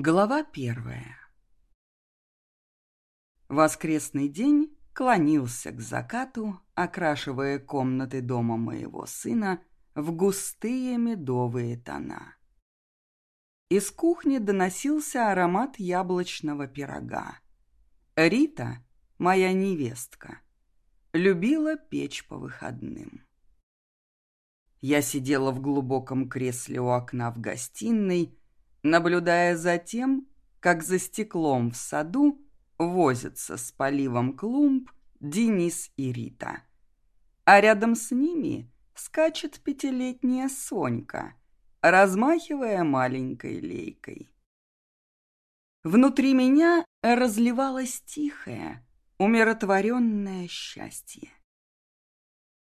Глава первая Воскресный день клонился к закату, окрашивая комнаты дома моего сына в густые медовые тона. Из кухни доносился аромат яблочного пирога. Рита, моя невестка, любила печь по выходным. Я сидела в глубоком кресле у окна в гостиной, наблюдая за тем, как за стеклом в саду возятся с поливом клумб Денис и Рита. А рядом с ними скачет пятилетняя Сонька, размахивая маленькой лейкой. Внутри меня разливалось тихое, умиротворенное счастье.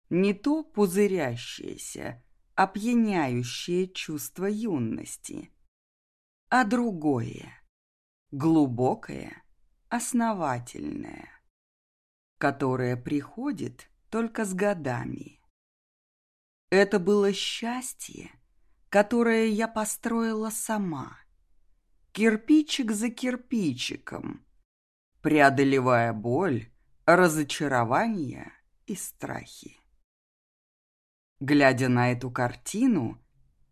Не то пузырящееся, опьяняющее чувство юности – а другое, глубокое, основательное, которое приходит только с годами. Это было счастье, которое я построила сама, кирпичик за кирпичиком, преодолевая боль, разочарование и страхи. Глядя на эту картину,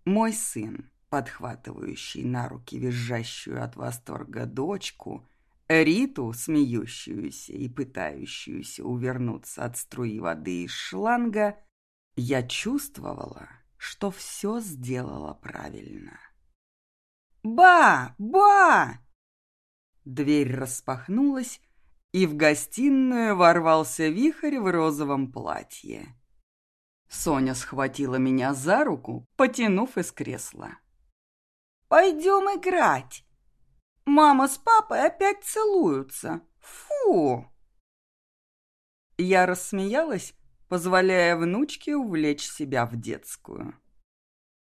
мой сын, подхватывающий на руки визжащую от восторга дочку, Риту, смеющуюся и пытающуюся увернуться от струи воды из шланга, я чувствовала, что все сделала правильно. «Ба! Ба!» Дверь распахнулась, и в гостиную ворвался вихрь в розовом платье. Соня схватила меня за руку, потянув из кресла. Пойдем играть. Мама с папой опять целуются. Фу!» Я рассмеялась, позволяя внучке увлечь себя в детскую.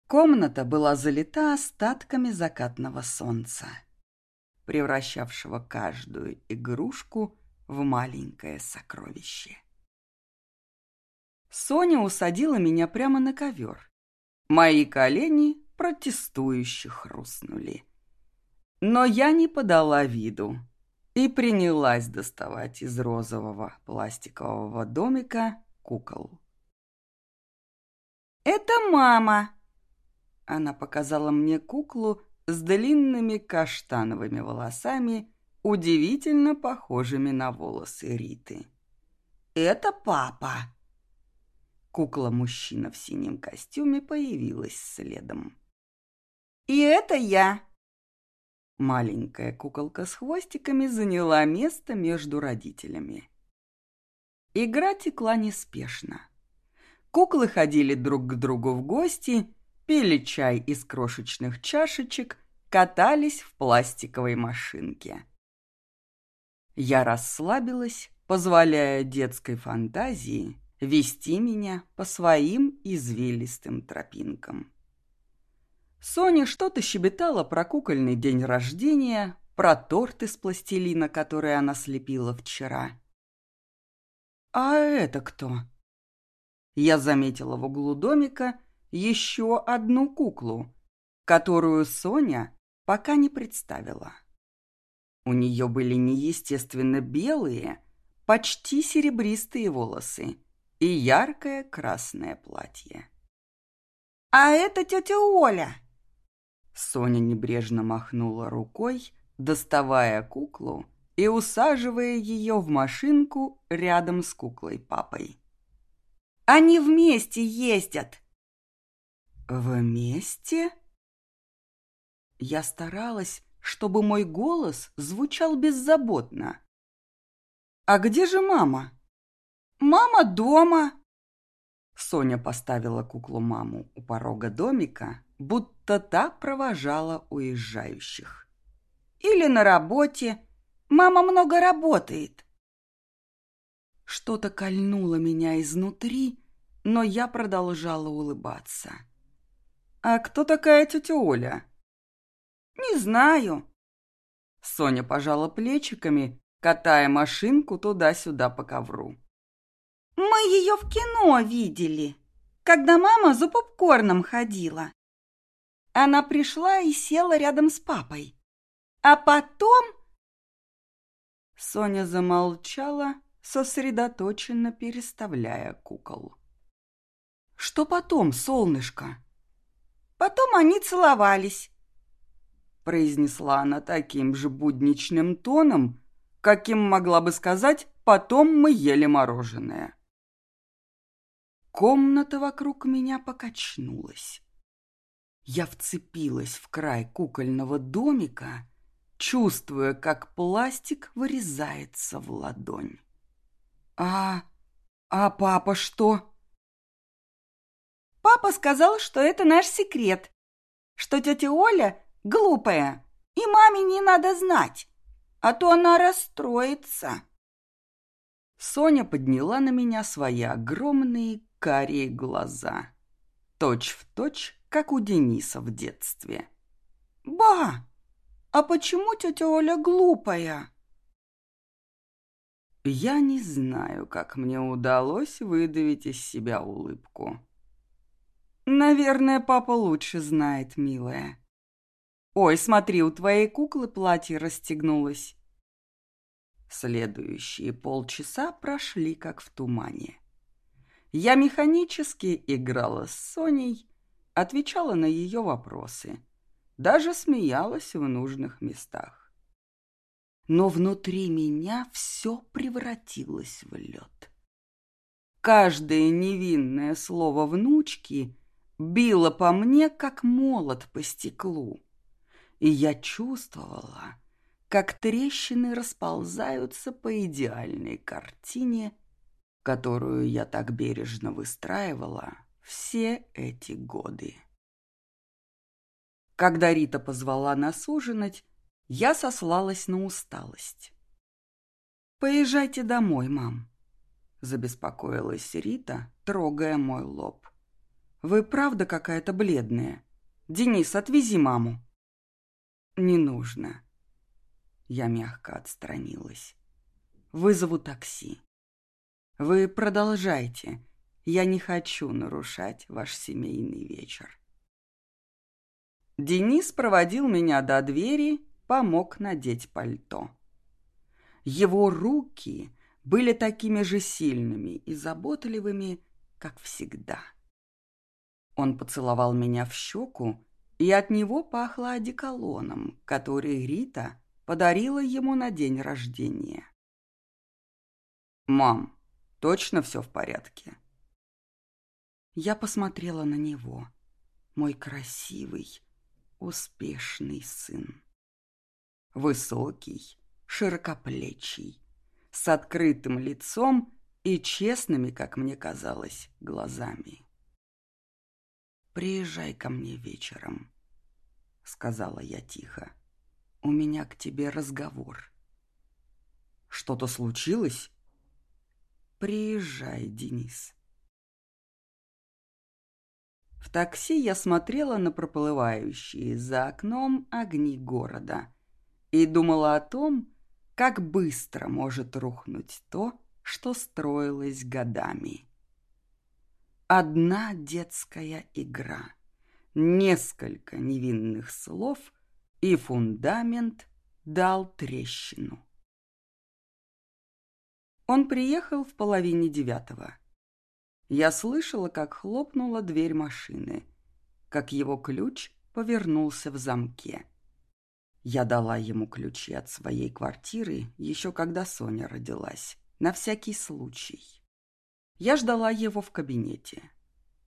Комната была залита остатками закатного солнца, превращавшего каждую игрушку в маленькое сокровище. Соня усадила меня прямо на ковер. Мои колени протестующе хрустнули. Но я не подала виду и принялась доставать из розового пластикового домика кукол. «Это мама!» Она показала мне куклу с длинными каштановыми волосами, удивительно похожими на волосы Риты. «Это папа!» Кукла-мужчина в синем костюме появилась следом. И это я. Маленькая куколка с хвостиками заняла место между родителями. Игра текла неспешно. Куклы ходили друг к другу в гости, пили чай из крошечных чашечек, катались в пластиковой машинке. Я расслабилась, позволяя детской фантазии вести меня по своим извилистым тропинкам. Соня что-то щебетала про кукольный день рождения, про торт из пластилина, который она слепила вчера. «А это кто?» Я заметила в углу домика еще одну куклу, которую Соня пока не представила. У нее были неестественно белые, почти серебристые волосы и яркое красное платье. «А это тетя Оля!» Соня небрежно махнула рукой, доставая куклу и усаживая ее в машинку рядом с куклой папой. «Они вместе ездят!» «Вместе?» Я старалась, чтобы мой голос звучал беззаботно. «А где же мама?» «Мама дома!» Соня поставила куклу-маму у порога домика, будто так провожала уезжающих. Или на работе. Мама много работает. Что-то кольнуло меня изнутри, но я продолжала улыбаться. «А кто такая тетя Оля?» «Не знаю». Соня пожала плечиками, катая машинку туда-сюда по ковру. «Мы ее в кино видели, когда мама за попкорном ходила. Она пришла и села рядом с папой. А потом...» Соня замолчала, сосредоточенно переставляя кукол. «Что потом, солнышко?» «Потом они целовались», — произнесла она таким же будничным тоном, каким могла бы сказать «потом мы ели мороженое». Комната вокруг меня покачнулась. Я вцепилась в край кукольного домика, чувствуя, как пластик вырезается в ладонь. «А... а папа что?» «Папа сказал, что это наш секрет, что тетя Оля глупая, и маме не надо знать, а то она расстроится». Соня подняла на меня свои огромные карие глаза, точь в точь, как у Дениса в детстве. «Ба! А почему тетя Оля глупая?» Я не знаю, как мне удалось выдавить из себя улыбку. Наверное, папа лучше знает, милая. Ой, смотри, у твоей куклы платье расстегнулось. Следующие полчаса прошли как в тумане. Я механически играла с Соней, отвечала на ее вопросы, даже смеялась в нужных местах. Но внутри меня все превратилось в лед. Каждое невинное слово внучки било по мне, как молот по стеклу, и я чувствовала, как трещины расползаются по идеальной картине которую я так бережно выстраивала все эти годы. Когда Рита позвала нас ужинать, я сослалась на усталость. «Поезжайте домой, мам», — забеспокоилась Рита, трогая мой лоб. «Вы правда какая-то бледная? Денис, отвези маму». «Не нужно». Я мягко отстранилась. «Вызову такси». Вы продолжайте. Я не хочу нарушать ваш семейный вечер. Денис проводил меня до двери, помог надеть пальто. Его руки были такими же сильными и заботливыми, как всегда. Он поцеловал меня в щеку, и от него пахло одеколоном, который Рита подарила ему на день рождения. «Мам, Точно все в порядке?» Я посмотрела на него. Мой красивый, успешный сын. Высокий, широкоплечий, с открытым лицом и честными, как мне казалось, глазами. «Приезжай ко мне вечером», — сказала я тихо. «У меня к тебе разговор». «Что-то случилось?» Приезжай, Денис. В такси я смотрела на проплывающие за окном огни города и думала о том, как быстро может рухнуть то, что строилось годами. Одна детская игра, несколько невинных слов, и фундамент дал трещину. Он приехал в половине девятого. Я слышала, как хлопнула дверь машины, как его ключ повернулся в замке. Я дала ему ключи от своей квартиры, еще когда Соня родилась, на всякий случай. Я ждала его в кабинете.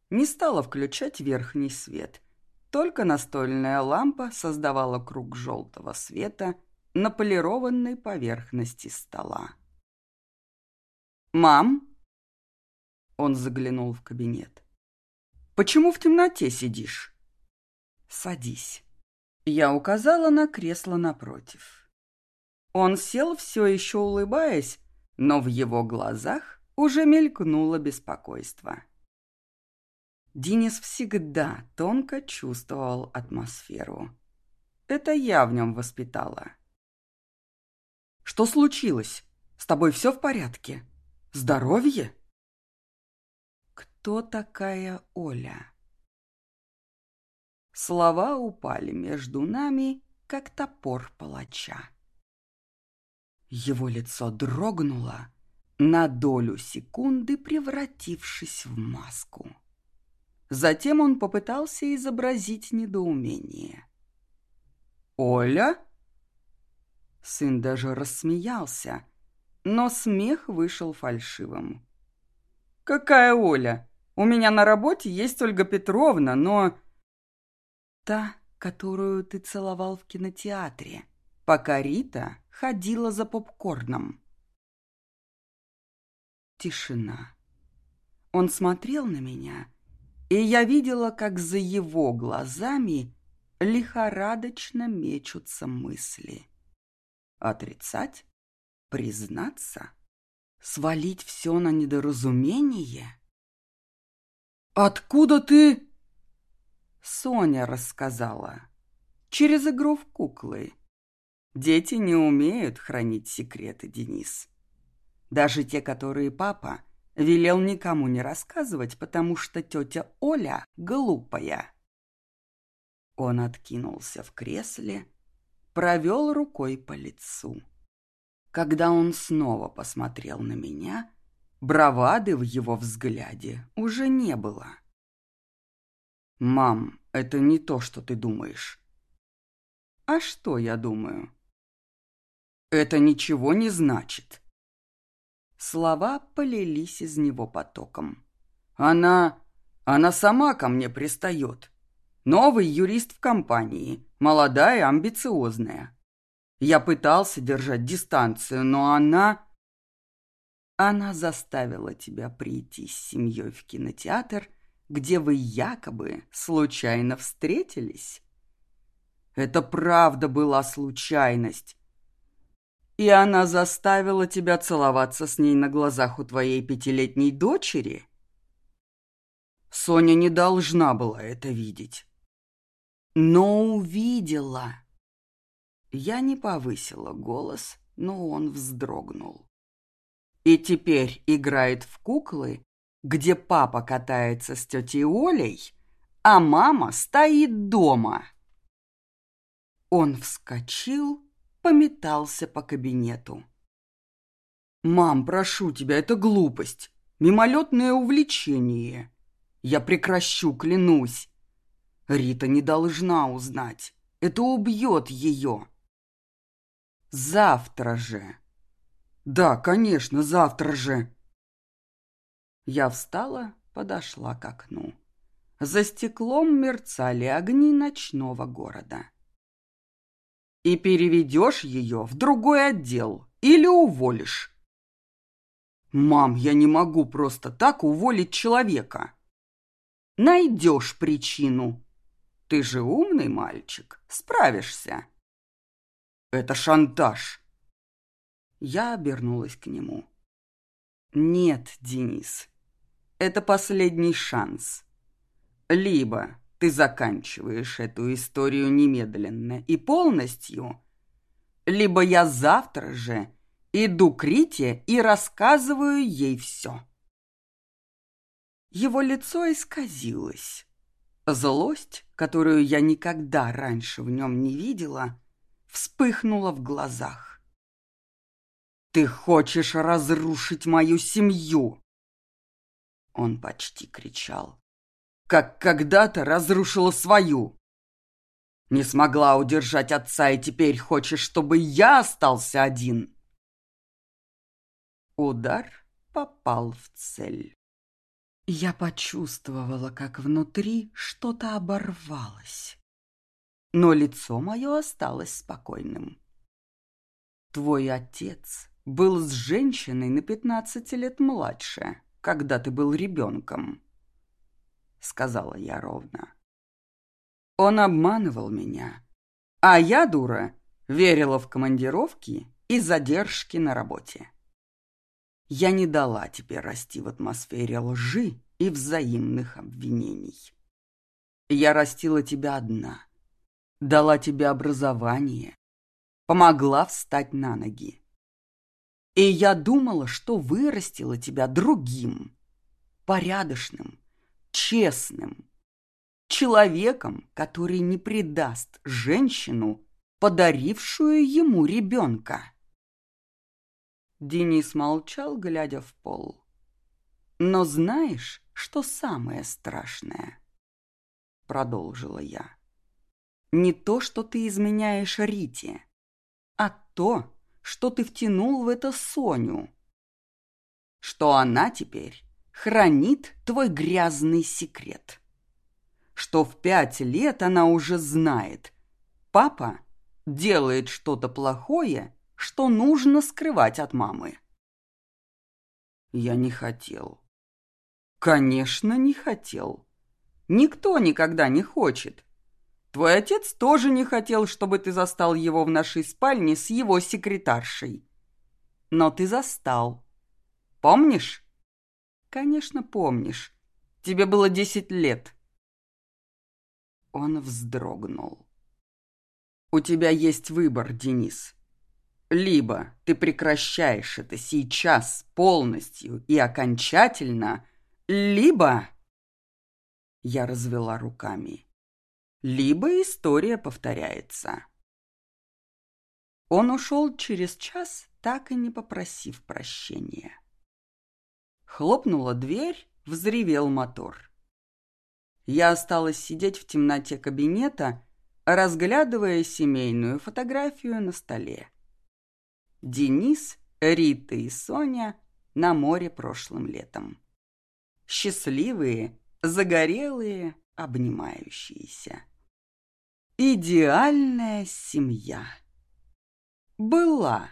Не стала включать верхний свет, только настольная лампа создавала круг желтого света на полированной поверхности стола. «Мам?» Он заглянул в кабинет. «Почему в темноте сидишь?» «Садись». Я указала на кресло напротив. Он сел, все еще улыбаясь, но в его глазах уже мелькнуло беспокойство. Денис всегда тонко чувствовал атмосферу. Это я в нем воспитала. «Что случилось? С тобой все в порядке?» Здоровье? Кто такая Оля? Слова упали между нами, как топор палача. Его лицо дрогнуло, на долю секунды превратившись в маску. Затем он попытался изобразить недоумение. «Оля?» Сын даже рассмеялся, но смех вышел фальшивым. «Какая Оля? У меня на работе есть Ольга Петровна, но...» «Та, которую ты целовал в кинотеатре, пока Рита ходила за попкорном». Тишина. Он смотрел на меня, и я видела, как за его глазами лихорадочно мечутся мысли. Отрицать? Признаться? Свалить все на недоразумение? «Откуда ты?» Соня рассказала. Через игру в куклы. Дети не умеют хранить секреты, Денис. Даже те, которые папа велел никому не рассказывать, потому что тетя Оля глупая. Он откинулся в кресле, провел рукой по лицу. Когда он снова посмотрел на меня, бравады в его взгляде уже не было. «Мам, это не то, что ты думаешь». «А что я думаю?» «Это ничего не значит». Слова полились из него потоком. «Она... она сама ко мне пристает. Новый юрист в компании, молодая, амбициозная. Я пытался держать дистанцию, но она... Она заставила тебя прийти с семьей в кинотеатр, где вы якобы случайно встретились. Это правда была случайность. И она заставила тебя целоваться с ней на глазах у твоей пятилетней дочери? Соня не должна была это видеть. Но увидела. Я не повысила голос, но он вздрогнул. И теперь играет в куклы, где папа катается с тетей Олей, а мама стоит дома. Он вскочил, пометался по кабинету. «Мам, прошу тебя, это глупость, мимолетное увлечение. Я прекращу, клянусь. Рита не должна узнать. Это убьет ее. Завтра же. Да, конечно, завтра же. Я встала, подошла к окну. За стеклом мерцали огни ночного города. И переведешь ее в другой отдел или уволишь. Мам, я не могу просто так уволить человека. Найдешь причину. Ты же умный мальчик, справишься. Это шантаж. Я обернулась к нему. Нет, Денис, это последний шанс. Либо ты заканчиваешь эту историю немедленно и полностью, либо я завтра же иду к Рите и рассказываю ей все. Его лицо исказилось. Злость, которую я никогда раньше в нем не видела, вспыхнула в глазах. «Ты хочешь разрушить мою семью!» Он почти кричал. «Как когда-то разрушила свою!» «Не смогла удержать отца, и теперь хочешь, чтобы я остался один!» Удар попал в цель. Я почувствовала, как внутри что-то оборвалось. Но лицо мое осталось спокойным. Твой отец был с женщиной на пятнадцати лет младше, когда ты был ребенком, — сказала я ровно. Он обманывал меня, а я, дура, верила в командировки и задержки на работе. Я не дала тебе расти в атмосфере лжи и взаимных обвинений. Я растила тебя одна, дала тебе образование, помогла встать на ноги. И я думала, что вырастила тебя другим, порядочным, честным, человеком, который не предаст женщину подарившую ему ребенка. Денис молчал, глядя в пол. «Но знаешь, что самое страшное?» Продолжила я. «Не то, что ты изменяешь Рите, а то, что ты втянул в это Соню. Что она теперь хранит твой грязный секрет. Что в пять лет она уже знает. Папа делает что-то плохое, что нужно скрывать от мамы. Я не хотел. Конечно, не хотел. Никто никогда не хочет. Твой отец тоже не хотел, чтобы ты застал его в нашей спальне с его секретаршей. Но ты застал. Помнишь? Конечно, помнишь. Тебе было десять лет. Он вздрогнул. У тебя есть выбор, Денис. Либо ты прекращаешь это сейчас полностью и окончательно, либо... Я развела руками. Либо история повторяется. Он ушел через час, так и не попросив прощения. Хлопнула дверь, взревел мотор. Я осталась сидеть в темноте кабинета, разглядывая семейную фотографию на столе. Денис, Рита и Соня на море прошлым летом. Счастливые, загорелые, обнимающиеся. Идеальная семья. Была.